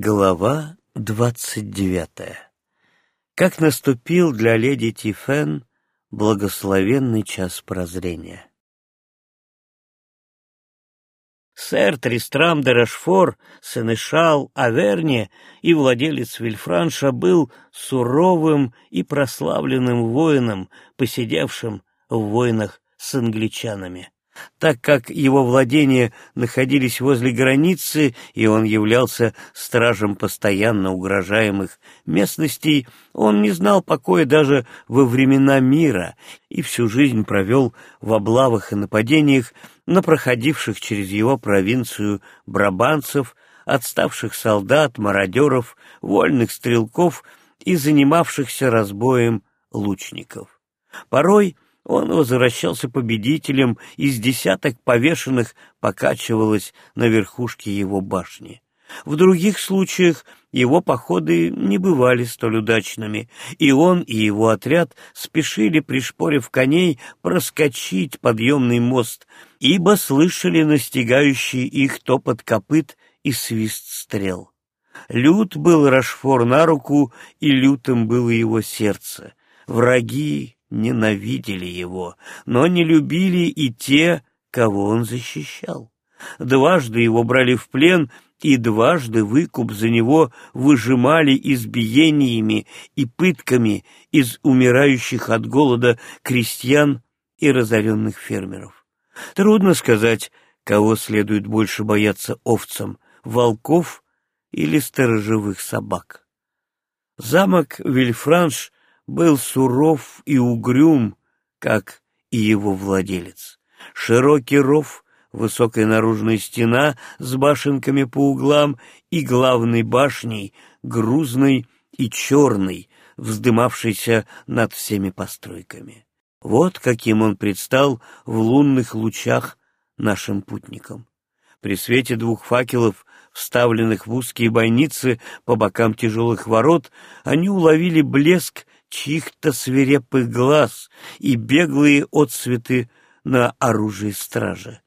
Глава двадцать девятая Как наступил для леди Тифен благословенный час прозрения. Сэр Тристрам де Рашфор, сенешал Аверне и владелец Вильфранша был суровым и прославленным воином, посидевшим в войнах с англичанами так как его владения находились возле границы, и он являлся стражем постоянно угрожаемых местностей, он не знал покоя даже во времена мира и всю жизнь провел в облавах и нападениях на проходивших через его провинцию брабанцев, отставших солдат, мародеров, вольных стрелков и занимавшихся разбоем лучников. Порой он возвращался победителем, из десяток повешенных покачивалось на верхушке его башни. В других случаях его походы не бывали столь удачными, и он и его отряд спешили, пришпорив коней, проскочить подъемный мост, ибо слышали настигающий их топот копыт и свист стрел. Лют был Рашфор на руку, и лютым было его сердце. Враги ненавидели его, но не любили и те, кого он защищал. Дважды его брали в плен, и дважды выкуп за него выжимали избиениями и пытками из умирающих от голода крестьян и разоренных фермеров. Трудно сказать, кого следует больше бояться овцам — волков или сторожевых собак. Замок Вильфранш был суров и угрюм, как и его владелец. Широкий ров, высокая наружная стена с башенками по углам и главной башней, грузной и черной, вздымавшейся над всеми постройками. Вот каким он предстал в лунных лучах нашим путникам. При свете двух факелов, вставленных в узкие бойницы по бокам тяжелых ворот, они уловили блеск чьих-то свирепых глаз и беглые отсветы на оружии стражи.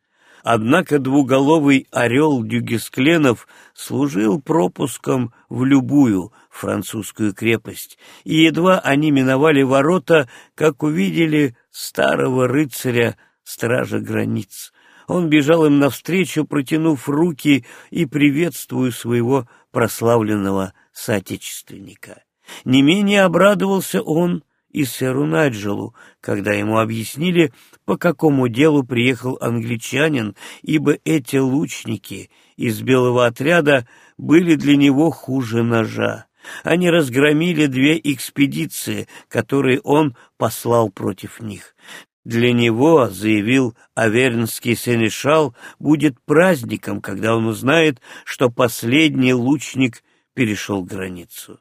Однако двуголовый орел Дюгескленов служил пропуском в любую французскую крепость, и едва они миновали ворота, как увидели старого рыцаря стража границ. Он бежал им навстречу, протянув руки и приветствуя своего прославленного соотечественника. Не менее обрадовался он и сэру Найджелу, когда ему объяснили, по какому делу приехал англичанин, ибо эти лучники из белого отряда были для него хуже ножа. Они разгромили две экспедиции, которые он послал против них. Для него, заявил Авернский сенешал, будет праздником, когда он узнает, что последний лучник перешел границу.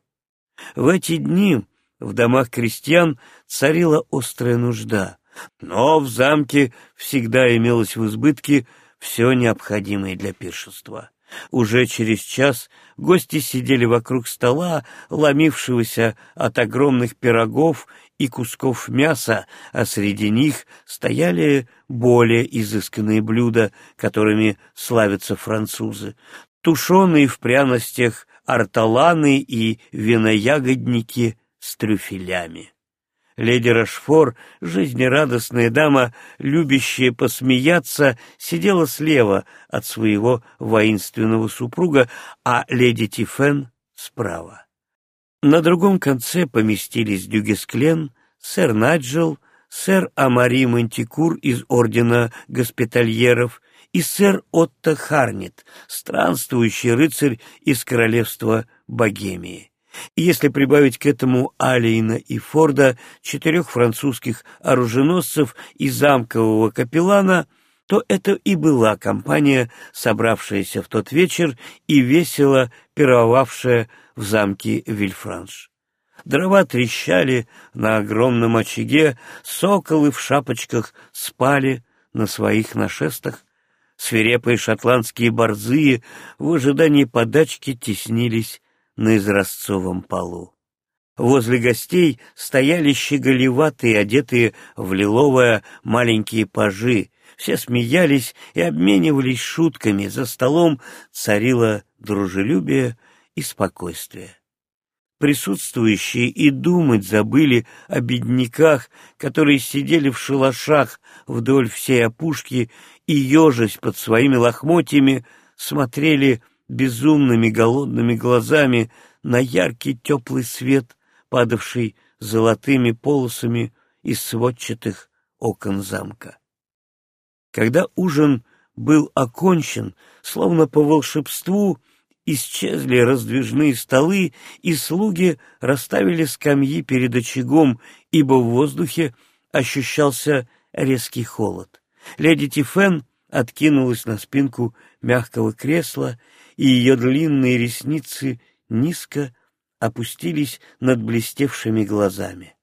В эти дни в домах крестьян царила острая нужда, но в замке всегда имелось в избытке все необходимое для пиршества. Уже через час гости сидели вокруг стола, ломившегося от огромных пирогов и кусков мяса, а среди них стояли более изысканные блюда, которыми славятся французы, тушеные в пряностях арталаны и виноягодники с трюфелями. Леди Рашфор, жизнерадостная дама, любящая посмеяться, сидела слева от своего воинственного супруга, а леди Тифен справа. На другом конце поместились Дюгесклен, сэр Наджел, сэр Амари Мантикур из ордена госпитальеров и сэр Отто Харнет, странствующий рыцарь из королевства Богемии. Если прибавить к этому Алиина и Форда, четырех французских оруженосцев и замкового капеллана, то это и была компания, собравшаяся в тот вечер и весело пировавшая в замке Вильфранш. Дрова трещали на огромном очаге, соколы в шапочках спали на своих нашестах, Свирепые шотландские борзые в ожидании подачки теснились на изразцовом полу. Возле гостей стояли щеголеватые, одетые в лиловое маленькие пажи. Все смеялись и обменивались шутками. За столом царило дружелюбие, и спокойствие. Присутствующие и думать забыли о бедняках, которые сидели в шалашах вдоль всей опушки и, ежась под своими лохмотьями, смотрели безумными голодными глазами на яркий теплый свет, падавший золотыми полосами из сводчатых окон замка. Когда ужин был окончен, словно по волшебству, исчезли раздвижные столы, и слуги расставили скамьи перед очагом, ибо в воздухе ощущался резкий холод. Леди Тифен откинулась на спинку мягкого кресла, и ее длинные ресницы низко опустились над блестевшими глазами.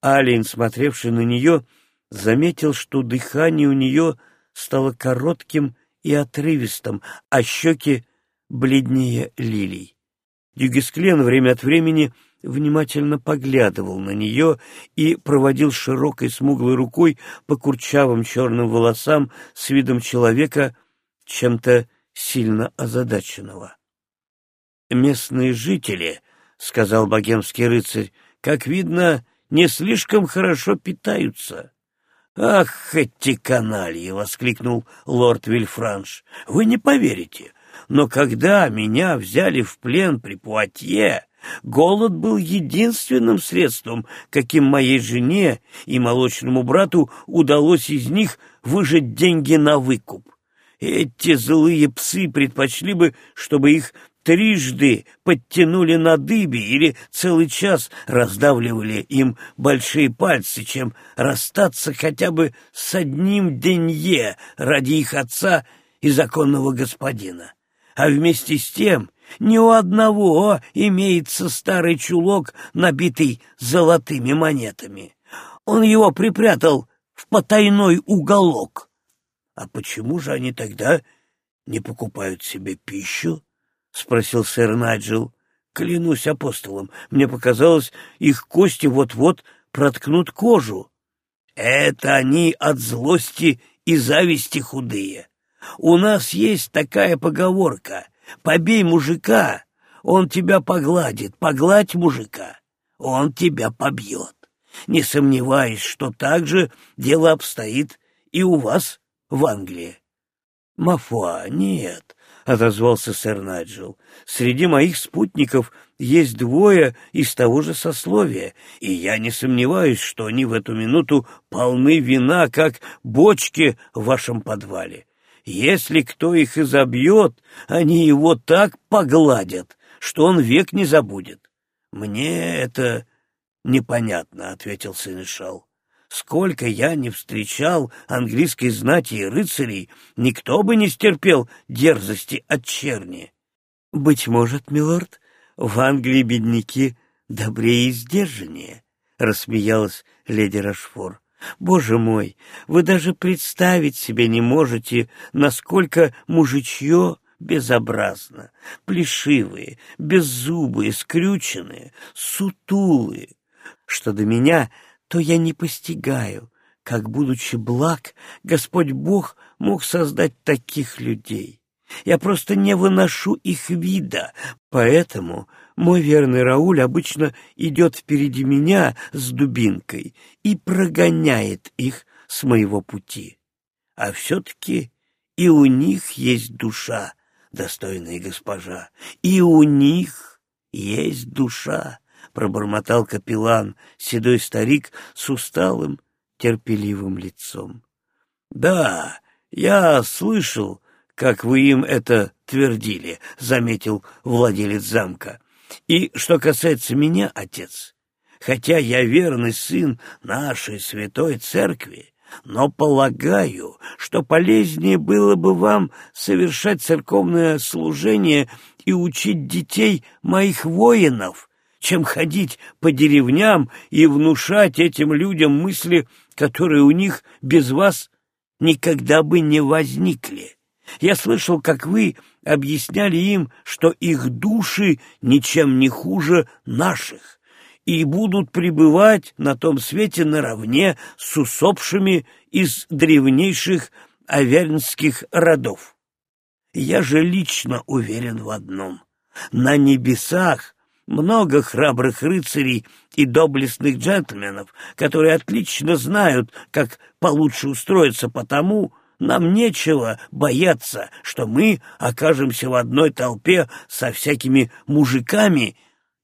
Алин, смотревший на нее, заметил, что дыхание у нее стало коротким и отрывистым, а щеки бледнее лилий. Дюгесклен время от времени внимательно поглядывал на нее и проводил широкой смуглой рукой по курчавым черным волосам с видом человека, чем-то сильно озадаченного. «Местные жители», — сказал богемский рыцарь, — «как видно, не слишком хорошо питаются». «Ах, эти канальи!» — воскликнул лорд Вильфранш. «Вы не поверите, но когда меня взяли в плен при Пуатье, голод был единственным средством, каким моей жене и молочному брату удалось из них выжать деньги на выкуп. Эти злые псы предпочли бы, чтобы их трижды подтянули на дыбе или целый час раздавливали им большие пальцы, чем расстаться хотя бы с одним денье ради их отца и законного господина а вместе с тем ни у одного имеется старый чулок, набитый золотыми монетами. Он его припрятал в потайной уголок. А почему же они тогда не покупают себе пищу? — спросил сэр Найджел. Клянусь апостолом, мне показалось, их кости вот-вот проткнут кожу. Это они от злости и зависти худые. У нас есть такая поговорка «Побей мужика, он тебя погладит, погладь мужика, он тебя побьет». Не сомневаюсь, что так же дело обстоит и у вас в Англии. — Мафуа, нет, — отозвался сэр Наджел. — Среди моих спутников есть двое из того же сословия, и я не сомневаюсь, что они в эту минуту полны вина, как бочки в вашем подвале. Если кто их изобьет, они его так погладят, что он век не забудет. Мне это непонятно, — ответил Сенешал. Сколько я не встречал английской знати и рыцарей, никто бы не стерпел дерзости от черни. — Быть может, милорд, в Англии бедняки добрее и сдержаннее, — рассмеялась леди Рашфор. Боже мой, вы даже представить себе не можете, насколько мужичье безобразно, плешивые, беззубые, скрюченные, сутулые. Что до меня, то я не постигаю, как, будучи благ, Господь Бог мог создать таких людей. Я просто не выношу их вида, поэтому мой верный Рауль обычно идет впереди меня с дубинкой и прогоняет их с моего пути. А все-таки и у них есть душа, достойная госпожа, и у них есть душа, — пробормотал капеллан, седой старик с усталым, терпеливым лицом. — Да, я слышал, как вы им это твердили, — заметил владелец замка. И что касается меня, отец, хотя я верный сын нашей святой церкви, но полагаю, что полезнее было бы вам совершать церковное служение и учить детей моих воинов, чем ходить по деревням и внушать этим людям мысли, которые у них без вас никогда бы не возникли. Я слышал, как вы объясняли им, что их души ничем не хуже наших и будут пребывать на том свете наравне с усопшими из древнейших авернских родов. Я же лично уверен в одном. На небесах много храбрых рыцарей и доблестных джентльменов, которые отлично знают, как получше устроиться потому, нам нечего бояться, что мы окажемся в одной толпе со всякими мужиками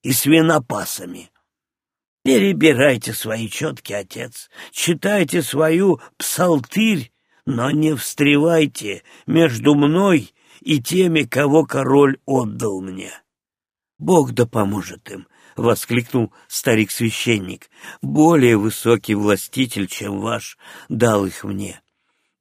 и свинопасами. Перебирайте свои четки, отец, читайте свою псалтырь, но не встревайте между мной и теми, кого король отдал мне. Бог да поможет им, — воскликнул старик-священник. Более высокий властитель, чем ваш, дал их мне.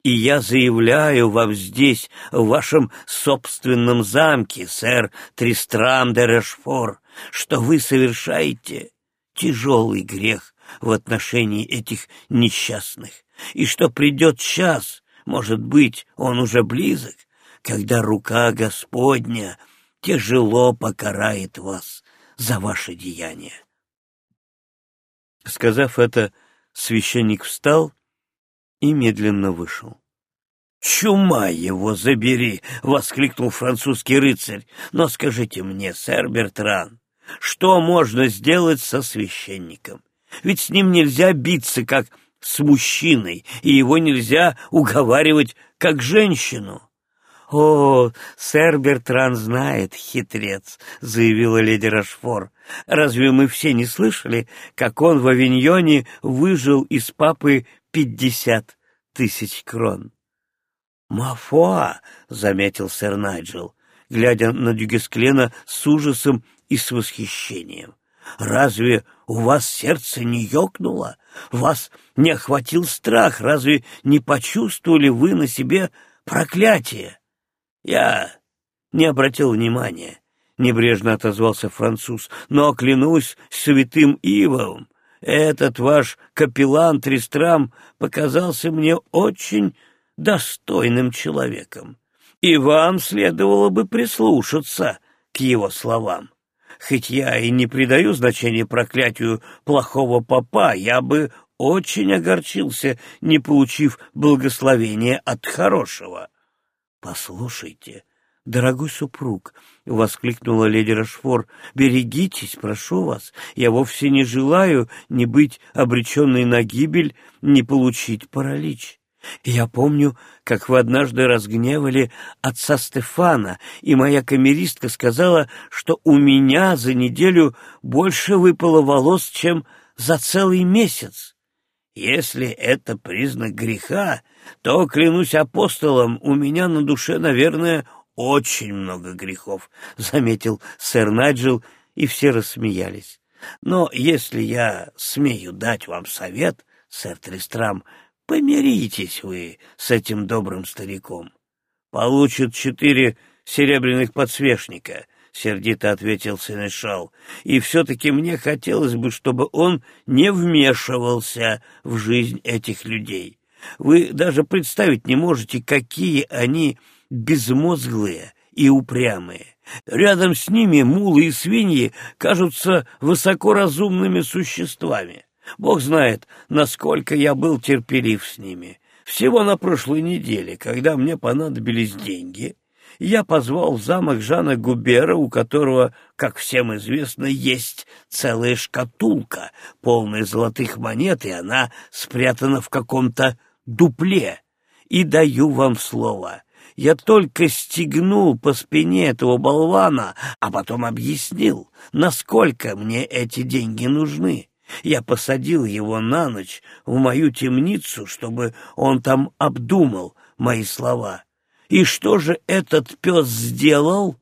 И я заявляю вам здесь, в вашем собственном замке, сэр Тристрам де Решфор, что вы совершаете тяжелый грех в отношении этих несчастных, и что придет час, может быть, он уже близок, когда рука Господня тяжело покарает вас за ваши деяния. Сказав это, священник встал и медленно вышел. «Чума его забери!» — воскликнул французский рыцарь. «Но скажите мне, сэр Бертран, что можно сделать со священником? Ведь с ним нельзя биться, как с мужчиной, и его нельзя уговаривать, как женщину». «О, сэр Бертран знает, хитрец», — заявила леди Рашфор. «Разве мы все не слышали, как он в Авиньоне выжил из папы пятьдесят тысяч крон?» «Мафуа», — заметил сэр Найджел, глядя на Дюгесклена с ужасом и с восхищением. «Разве у вас сердце не ёкнуло? Вас не охватил страх? Разве не почувствовали вы на себе проклятие?» «Я не обратил внимания», — небрежно отозвался француз, «но, клянусь святым Ивовым, этот ваш капеллан Тристрам показался мне очень достойным человеком, и вам следовало бы прислушаться к его словам. Хоть я и не придаю значения проклятию плохого попа, я бы очень огорчился, не получив благословения от хорошего. «Послушайте, дорогой супруг!» — воскликнула леди Рашфор. «Берегитесь, прошу вас. Я вовсе не желаю ни быть обреченной на гибель, ни получить паралич. Я помню, как вы однажды разгневали отца Стефана, и моя камеристка сказала, что у меня за неделю больше выпало волос, чем за целый месяц. Если это признак греха, то, клянусь апостолом, у меня на душе, наверное, очень много грехов, — заметил сэр Наджил, и все рассмеялись. Но если я смею дать вам совет, сэр Тристрам, помиритесь вы с этим добрым стариком. Получит четыре серебряных подсвечника, — сердито ответил Сенешал, — и все-таки мне хотелось бы, чтобы он не вмешивался в жизнь этих людей. Вы даже представить не можете, какие они безмозглые и упрямые. Рядом с ними мулы и свиньи кажутся высокоразумными существами. Бог знает, насколько я был терпелив с ними. Всего на прошлой неделе, когда мне понадобились деньги, я позвал в замок Жана Губера, у которого, как всем известно, есть целая шкатулка, полная золотых монет, и она спрятана в каком-то дупле. И даю вам слово, я только стегнул по спине этого болвана, а потом объяснил, насколько мне эти деньги нужны. Я посадил его на ночь в мою темницу, чтобы он там обдумал мои слова. И что же этот пес сделал?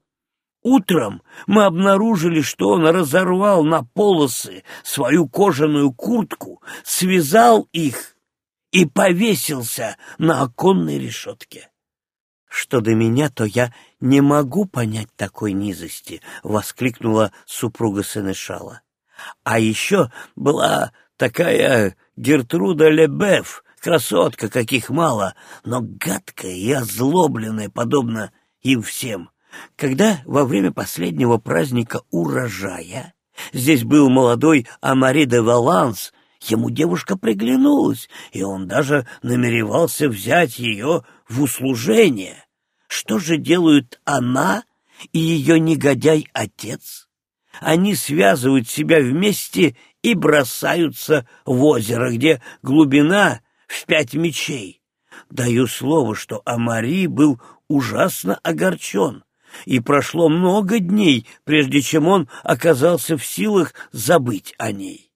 Утром мы обнаружили, что он разорвал на полосы свою кожаную куртку, связал их и повесился на оконной решетке. «Что до меня, то я не могу понять такой низости», — воскликнула супруга Сенешала. «А еще была такая Гертруда Лебеф, Красотка, каких мало, но гадкая и озлобленная, подобно им всем. Когда во время последнего праздника урожая здесь был молодой Амари де Валанс, ему девушка приглянулась, и он даже намеревался взять ее в услужение. Что же делают она и ее негодяй-отец. Они связывают себя вместе и бросаются в озеро, где глубина в пять мечей. Даю слово, что Амари был ужасно огорчен, и прошло много дней, прежде чем он оказался в силах забыть о ней.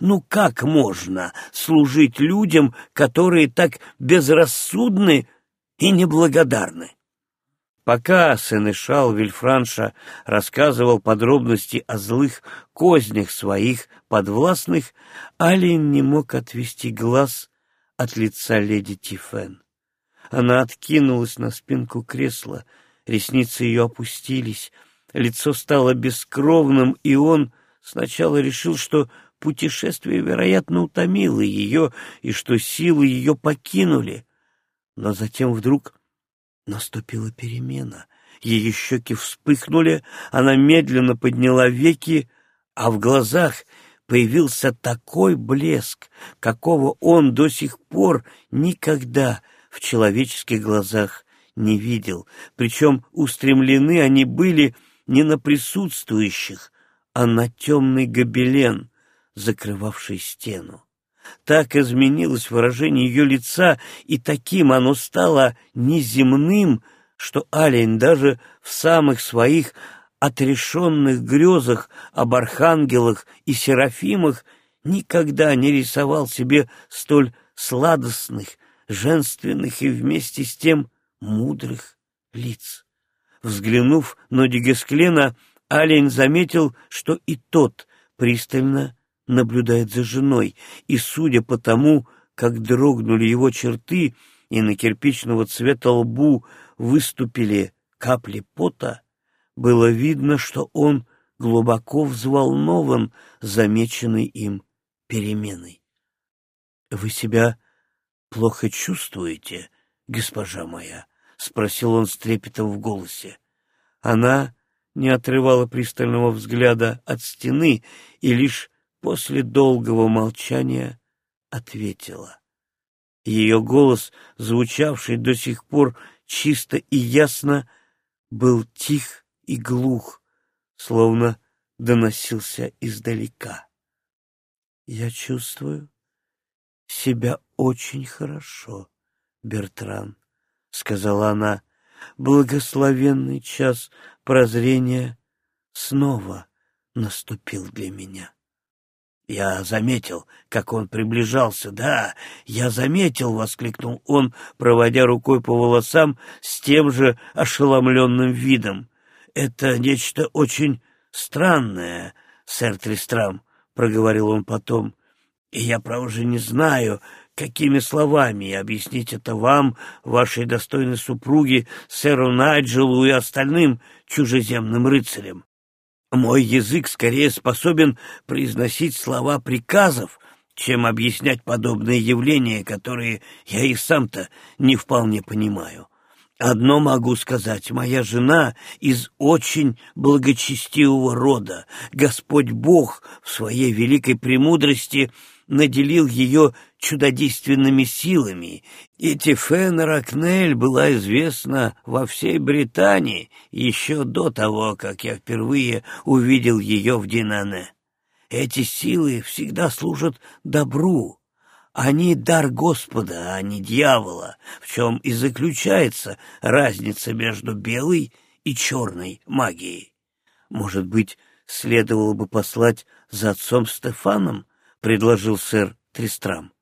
Ну как можно служить людям, которые так безрассудны и неблагодарны? Пока Сенешал Вильфранша рассказывал подробности о злых кознях своих подвластных, Алин не мог отвести глаз от лица леди Тифен. Она откинулась на спинку кресла, ресницы ее опустились, лицо стало бескровным, и он сначала решил, что путешествие, вероятно, утомило ее, и что силы ее покинули. Но затем вдруг Наступила перемена. Ее щеки вспыхнули, она медленно подняла веки, а в глазах появился такой блеск, какого он до сих пор никогда в человеческих глазах не видел. Причем устремлены они были не на присутствующих, а на темный гобелен, закрывавший стену. Так изменилось выражение ее лица, и таким оно стало неземным, что Алень даже в самых своих отрешенных грезах об архангелах и серафимах никогда не рисовал себе столь сладостных, женственных и вместе с тем мудрых лиц. Взглянув на Дигесклена, Алень заметил, что и тот пристально наблюдает за женой, и, судя по тому, как дрогнули его черты и на кирпичного цвета лбу выступили капли пота, было видно, что он глубоко взволнован замеченной им переменой. — Вы себя плохо чувствуете, госпожа моя? — спросил он с трепетом в голосе. Она не отрывала пристального взгляда от стены и лишь после долгого молчания ответила. Ее голос, звучавший до сих пор чисто и ясно, был тих и глух, словно доносился издалека. «Я чувствую себя очень хорошо, Бертран», — сказала она. «Благословенный час прозрения снова наступил для меня». «Я заметил, как он приближался, да, я заметил!» — воскликнул он, проводя рукой по волосам с тем же ошеломленным видом. «Это нечто очень странное, сэр Тристрам», — проговорил он потом. «И я, право же, не знаю, какими словами объяснить это вам, вашей достойной супруге, сэру Найджелу и остальным чужеземным рыцарям. Мой язык скорее способен произносить слова приказов, чем объяснять подобные явления, которые я и сам-то не вполне понимаю. Одно могу сказать, моя жена из очень благочестивого рода. Господь Бог в своей великой премудрости наделил ее чудодейственными силами, и Тифен Ракнель была известна во всей Британии еще до того, как я впервые увидел ее в Динане. Эти силы всегда служат добру. Они дар Господа, а не дьявола, в чем и заключается разница между белой и черной магией. Может быть, следовало бы послать за отцом Стефаном, предложил сэр Тристрам.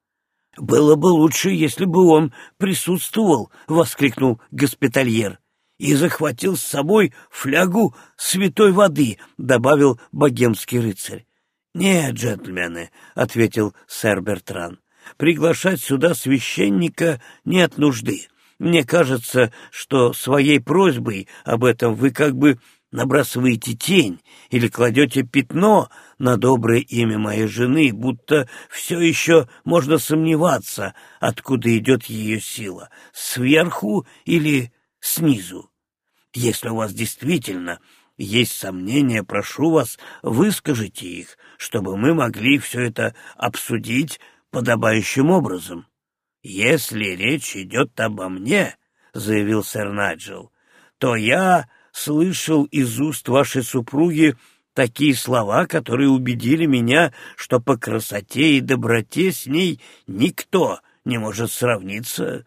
«Было бы лучше, если бы он присутствовал», — воскликнул госпитальер. «И захватил с собой флягу святой воды», — добавил богемский рыцарь. «Нет, джентльмены», — ответил сэр Бертран, — «приглашать сюда священника нет нужды. Мне кажется, что своей просьбой об этом вы как бы набрасываете тень или кладете пятно на доброе имя моей жены, будто все еще можно сомневаться, откуда идет ее сила, сверху или снизу. Если у вас действительно есть сомнения, прошу вас, выскажите их, чтобы мы могли все это обсудить подобающим образом. Если речь идет обо мне, — заявил сэр Наджел, — то я слышал из уст вашей супруги такие слова, которые убедили меня, что по красоте и доброте с ней никто не может сравниться,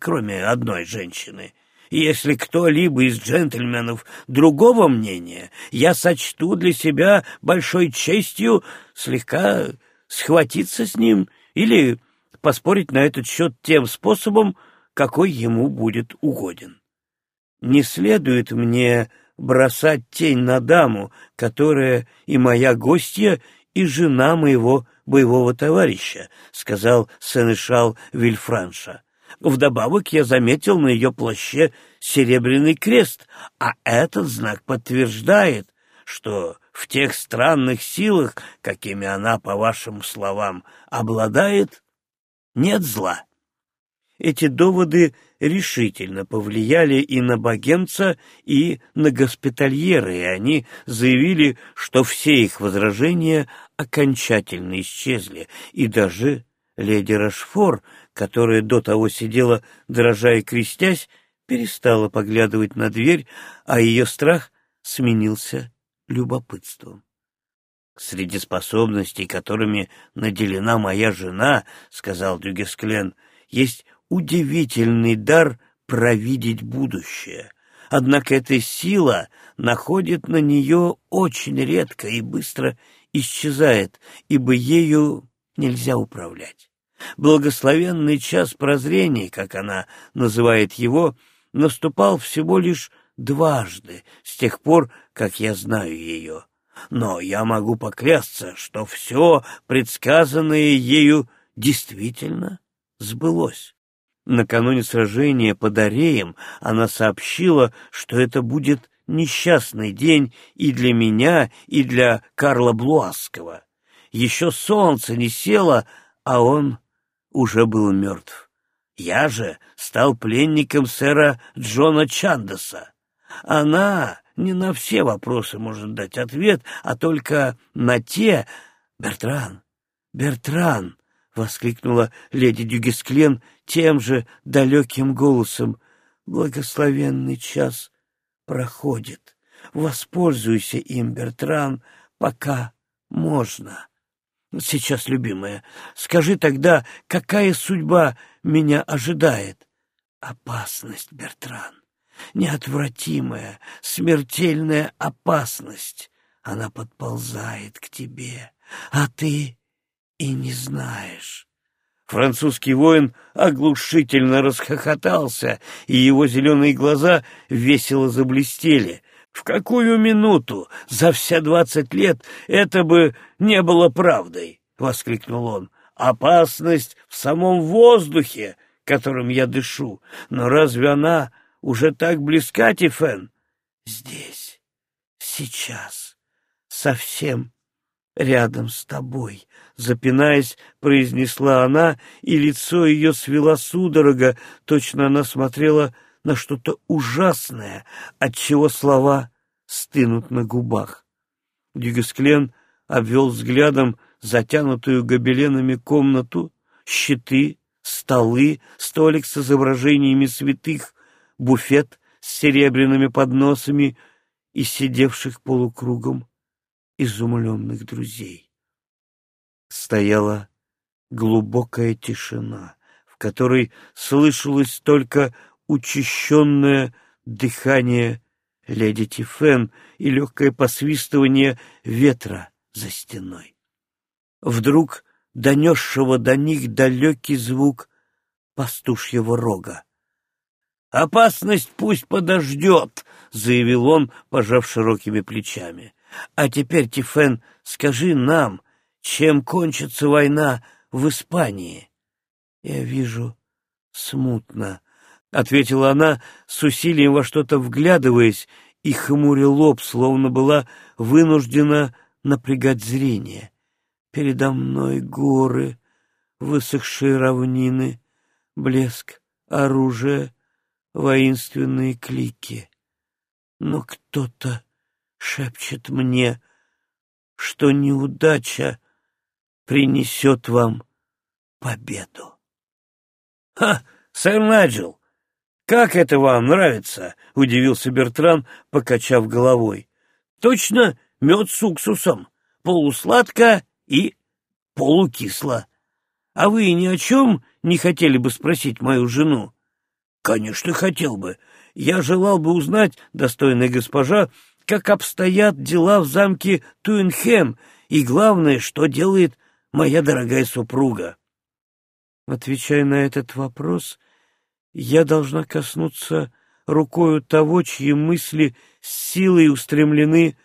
кроме одной женщины. Если кто-либо из джентльменов другого мнения, я сочту для себя большой честью слегка схватиться с ним или поспорить на этот счет тем способом, какой ему будет угоден. Не следует мне бросать тень на даму, которая и моя гостья, и жена моего боевого товарища, — сказал Сенешал Вильфранша. Вдобавок я заметил на ее плаще серебряный крест, а этот знак подтверждает, что в тех странных силах, какими она, по вашим словам, обладает, нет зла. Эти доводы решительно повлияли и на богемца, и на госпитальера, и они заявили, что все их возражения окончательно исчезли, и даже леди Рашфор, которая до того сидела, дрожа и крестясь, перестала поглядывать на дверь, а ее страх сменился любопытством. «Среди способностей, которыми наделена моя жена, — сказал Дюгесклен, — есть удивительный дар провидеть будущее. Однако эта сила находит на нее очень редко и быстро исчезает, ибо ею нельзя управлять. Благословенный час прозрений, как она называет его, наступал всего лишь дважды с тех пор, как я знаю ее. Но я могу поклясться, что все предсказанное ею действительно сбылось. Накануне сражения под Ареем она сообщила, что это будет несчастный день и для меня, и для Карла Блуасского. Еще солнце не село, а он уже был мертв. Я же стал пленником сэра Джона Чандеса. Она не на все вопросы может дать ответ, а только на те... Бертран, Бертран, воскликнула леди Дюгесклен тем же далеким голосом. «Благословенный час проходит. Воспользуйся им, Бертран, пока можно». «Сейчас, любимая, скажи тогда, какая судьба меня ожидает?» «Опасность, Бертран, неотвратимая, смертельная опасность. Она подползает к тебе, а ты и не знаешь. Французский воин оглушительно расхохотался, и его зеленые глаза весело заблестели. В какую минуту за все двадцать лет это бы не было правдой? — воскликнул он. — Опасность в самом воздухе, которым я дышу. Но разве она уже так близка, Тифен? — Здесь, сейчас, совсем рядом с тобой, запинаясь, произнесла она, и лицо ее свело судорога, точно она смотрела на что-то ужасное, отчего слова стынут на губах. Дюгесклен обвел взглядом затянутую гобеленами комнату, щиты, столы, столик с изображениями святых, буфет с серебряными подносами и сидевших полукругом изумленных друзей. Стояла глубокая тишина, в которой слышалось только учащенное дыхание леди Тифен и легкое посвистывание ветра за стеной. Вдруг донесшего до них далекий звук пастушьего рога. «Опасность пусть подождет», — заявил он, пожав широкими плечами. А теперь, Тифен, скажи нам, чем кончится война в Испании? — Я вижу смутно, — ответила она, с усилием во что-то вглядываясь, и хмуря лоб, словно была вынуждена напрягать зрение. Передо мной горы, высохшие равнины, блеск оружия, воинственные клики. Но кто-то шепчет мне, что неудача принесет вам победу. — Ха, сэр Наджел, «Как это вам нравится?» — удивился Бертран, покачав головой. «Точно мед с уксусом, полусладко и полукисло. А вы ни о чем не хотели бы спросить мою жену?» «Конечно, хотел бы. Я желал бы узнать, достойная госпожа, как обстоят дела в замке Туинхем, и главное, что делает моя дорогая супруга». Отвечая на этот вопрос, я должна коснуться рукою того, чьи мысли с силой устремлены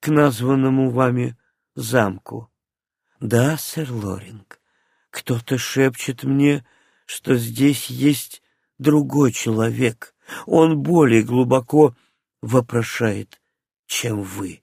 к названному вами замку. Да, сэр Лоринг, кто-то шепчет мне, что здесь есть другой человек. Он более глубоко вопрошает, чем вы.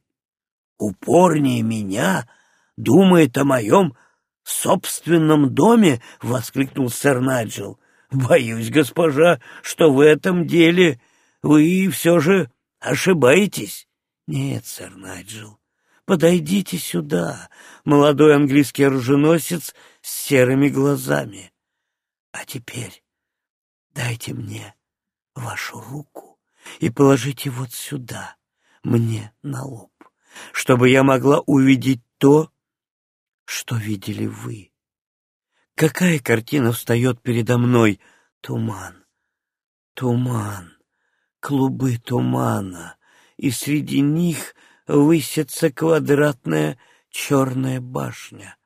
Упорнее меня думает о моем собственном доме, — воскликнул сэр Найджел. Боюсь, госпожа, что в этом деле вы все же ошибаетесь. Нет, сэр Найджел, подойдите сюда, молодой английский оруженосец с серыми глазами. А теперь дайте мне вашу руку и положите вот сюда, мне на лоб, чтобы я могла увидеть то, что видели вы. Какая картина встает передо мной? Туман, туман, клубы тумана, и среди них высится квадратная черная башня.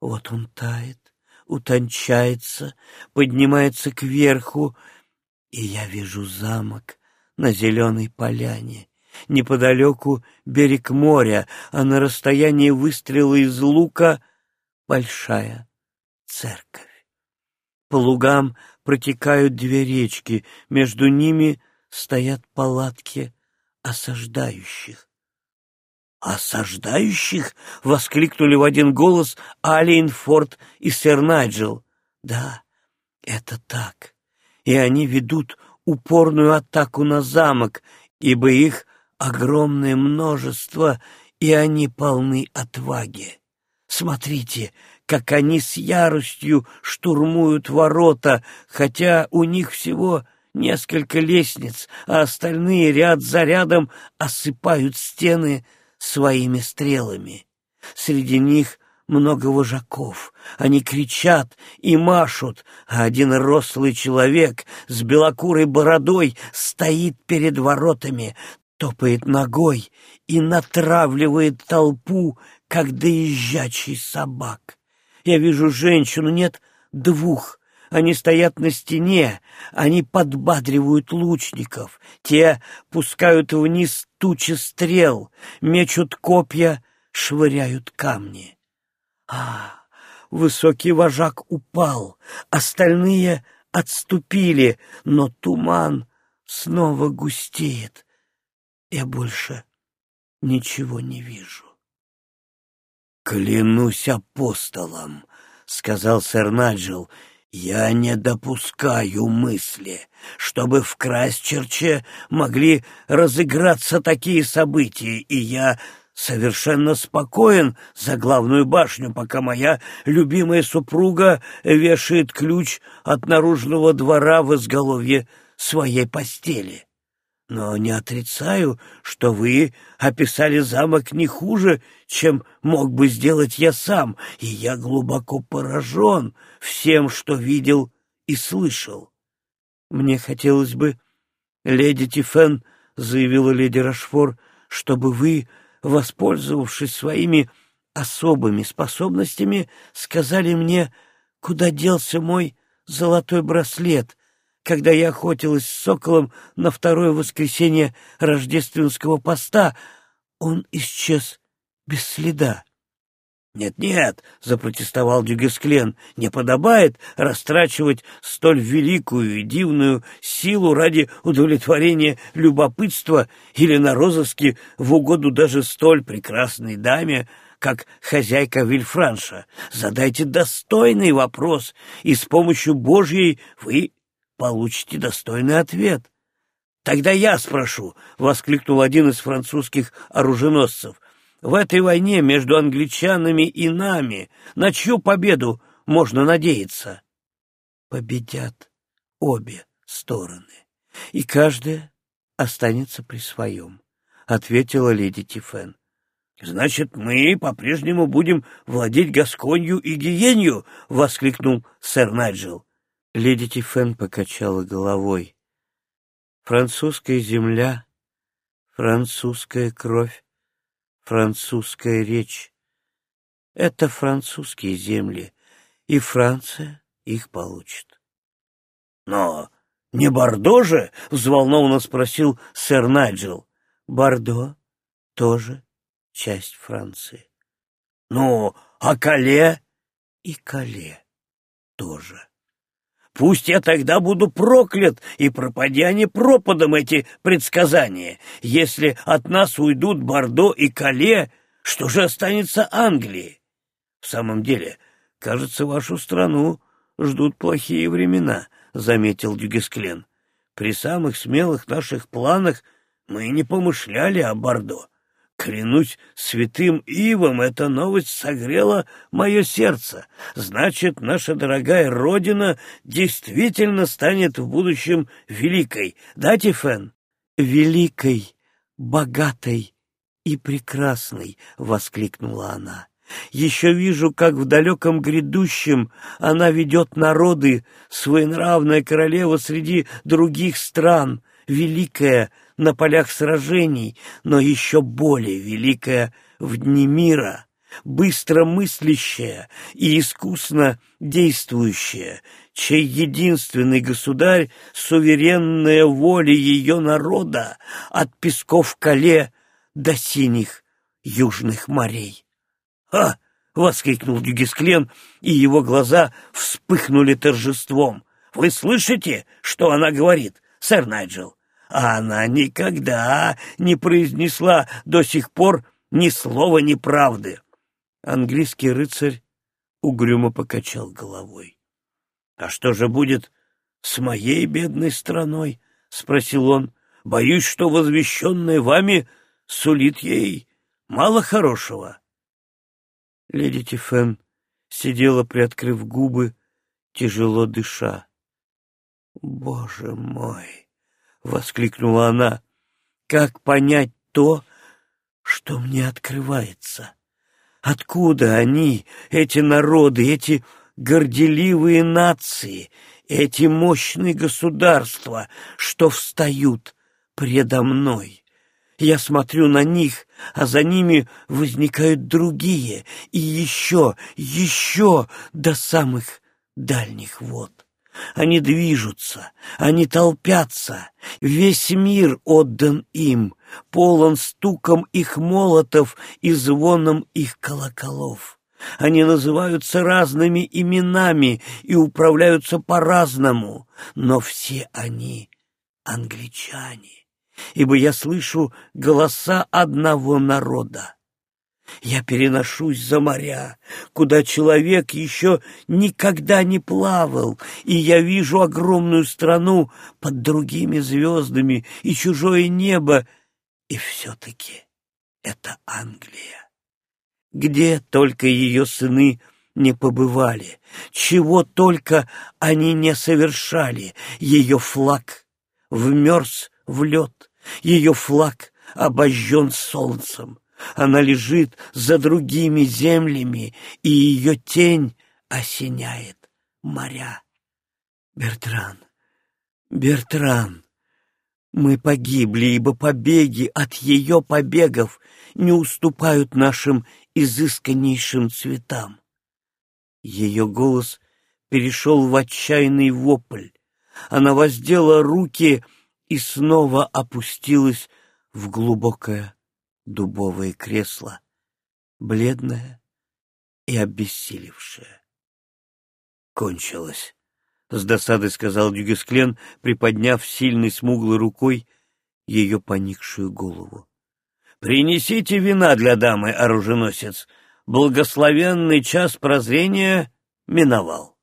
Вот он тает, утончается, поднимается кверху, и я вижу замок на зеленой поляне. Неподалеку берег моря, а на расстоянии выстрела из лука большая церковь. По лугам протекают две речки, между ними стоят палатки осаждающих. «Осаждающих?» — воскликнули в один голос Алиенфорд и сэр Найджел. «Да, это так. И они ведут упорную атаку на замок, ибо их огромное множество, и они полны отваги. Смотрите, как они с яростью штурмуют ворота, хотя у них всего несколько лестниц, а остальные ряд за рядом осыпают стены своими стрелами. Среди них много вожаков. Они кричат и машут, а один рослый человек с белокурой бородой стоит перед воротами, топает ногой и натравливает толпу, как доезжачий собак. Я вижу женщину, нет, двух. Они стоят на стене, они подбадривают лучников. Те пускают вниз тучи стрел, мечут копья, швыряют камни. А, высокий вожак упал, остальные отступили, но туман снова густеет. Я больше ничего не вижу. «Клянусь апостолом», — сказал сэр Наджел, — «я не допускаю мысли, чтобы в Крайсчерче могли разыграться такие события, и я совершенно спокоен за главную башню, пока моя любимая супруга вешает ключ от наружного двора в изголовье своей постели. Но не отрицаю, что вы описали замок не хуже, чем мог бы сделать я сам, и я глубоко поражен всем, что видел и слышал. Мне хотелось бы, леди Тифен, — заявила леди Рашфор, — чтобы вы, воспользовавшись своими особыми способностями, сказали мне, куда делся мой золотой браслет, когда я охотилась с соколом на второе воскресенье рождественского поста, он исчез без следа. «Нет-нет», — запротестовал Дюгесклен, — «не подобает растрачивать столь великую и дивную силу ради удовлетворения любопытства или на розыске в угоду даже столь прекрасной даме, как хозяйка Вильфранша. Задайте достойный вопрос, и с помощью Божьей вы получите достойный ответ. «Тогда я спрошу», — воскликнул один из французских оруженосцев. «В этой войне между англичанами и нами на чью победу можно надеяться?» «Победят обе стороны. и каждая останется при своем, — ответила леди Тифен. — Значит, мы по-прежнему будем владеть Гасконью и Гиенью? — воскликнул сэр Найджел. Леди Тифен покачала головой. Французская земля, французская кровь, французская речь — это французские земли, и Франция их получит. — Но не Бордо же? — взволнованно спросил сэр Найджел. — Бордо тоже часть Франции. — Ну, а Кале? — И Кале тоже. Пусть я тогда буду проклят, и пропади они пропадом эти предсказания. Если от нас уйдут Бордо и Кале, что же останется Англии? В самом деле, кажется, вашу страну ждут плохие времена, — заметил Дюгесклен. При самых смелых наших планах мы не помышляли о Бордо. Клянусь святым Ивом, эта новость согрела мое сердце. Значит, наша дорогая Родина действительно станет в будущем великой, да, Тифен? Великой, богатой и прекрасной, — воскликнула она. Еще вижу, как в далеком грядущем она ведет народы, своенравная королева среди других стран, великая, на полях сражений, но еще более великая в дни мира, быстро мыслящая и искусно действующая, чей единственный государь — суверенная воля ее народа от песков Кале до синих южных морей. «А!» — воскликнул Дюгисклен, и его глаза вспыхнули торжеством. «Вы слышите, что она говорит, сэр Найджел? А она никогда не произнесла до сих пор ни слова неправды. Английский рыцарь угрюмо покачал головой. — А что же будет с моей бедной страной? — спросил он. — Боюсь, что возвещенное вами сулит ей мало хорошего. Леди Тифен сидела, приоткрыв губы, тяжело дыша. — Боже мой! — воскликнула она. «Как понять то, что мне открывается? Откуда они, эти народы, эти горделивые нации, эти мощные государства, что встают предо мной?» Я смотрю на них, а за ними возникают другие, и еще, еще до самых дальних вод. Они движутся, они толпятся, весь мир отдан им, полон стуком их молотов и звоном их колоколов. Они называются разными именами и управляются по-разному, но все они англичане, ибо я слышу голоса одного народа. Я переношусь за моря, куда человек еще никогда не плавал, и я вижу огромную страну под другими звездами и чужое небо, и все-таки это Англия. Где только ее сыны не побывали, чего только они не совершали, ее флаг вмерз в лед, ее флаг обожжен солнцем, она лежит за другими землями, и ее тень осеняет моря. Бертран, Бертран, мы погибли, ибо побеги от ее побегов не уступают нашим изысканнейшим цветам. Ее голос перешел в отчаянный вопль. Она воздела руки и снова опустилась в глубокое дубовое кресло, бледное и обессилевшее. «Кончилось», — с досадой сказал Дюгесклен, приподняв сильной смуглой рукой ее поникшую голову. «Принесите вина для дамы, оруженосец. Благословенный час прозрения миновал».